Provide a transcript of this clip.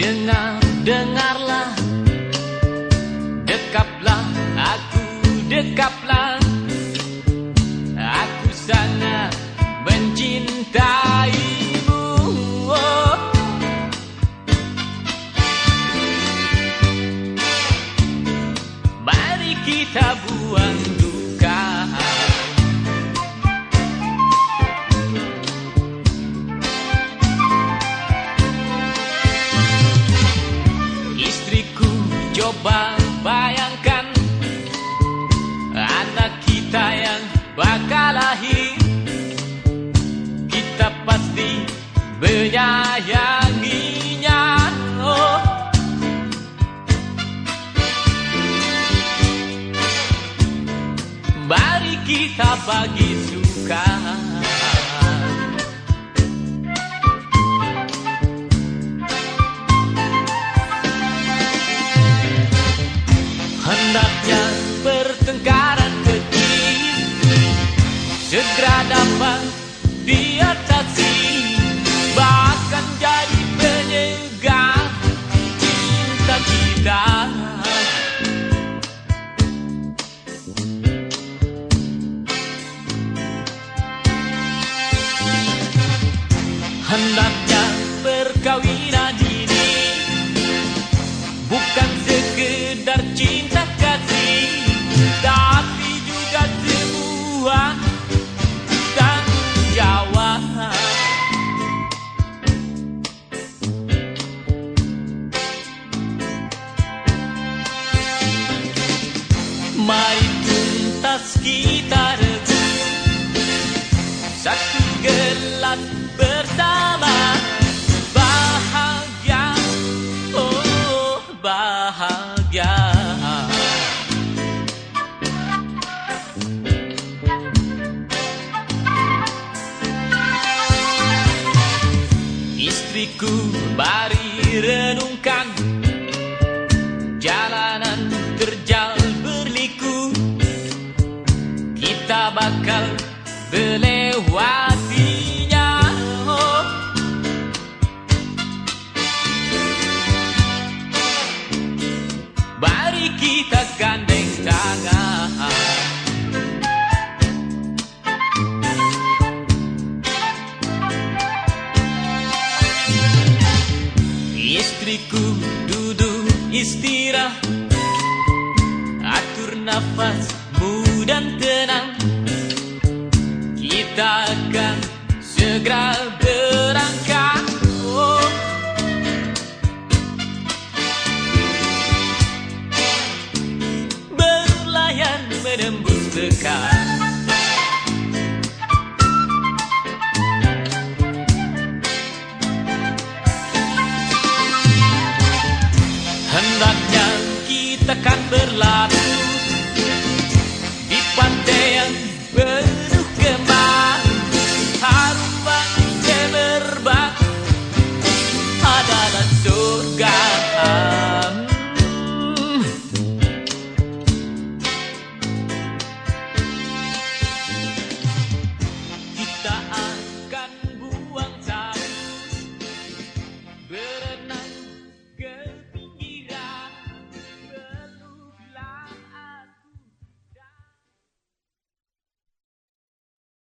Dengar, dengarlah Dekaplah, aku dekaplah Aku sangat mencintaimu oh. Mari kita buang kita bagi suka. Hendaknya pertengkaran kecil Segera dapat diatasi Hendaknya perkawinan bahagia Istriku mari renungkan Jalanan terjal berliku. Kita bakal melewatinya Istriku duduk istirahat. Atur nafasmu dan tenang. Kita akan segera berangkat. Oh. Berlayar menembus dekat kita kan berlalu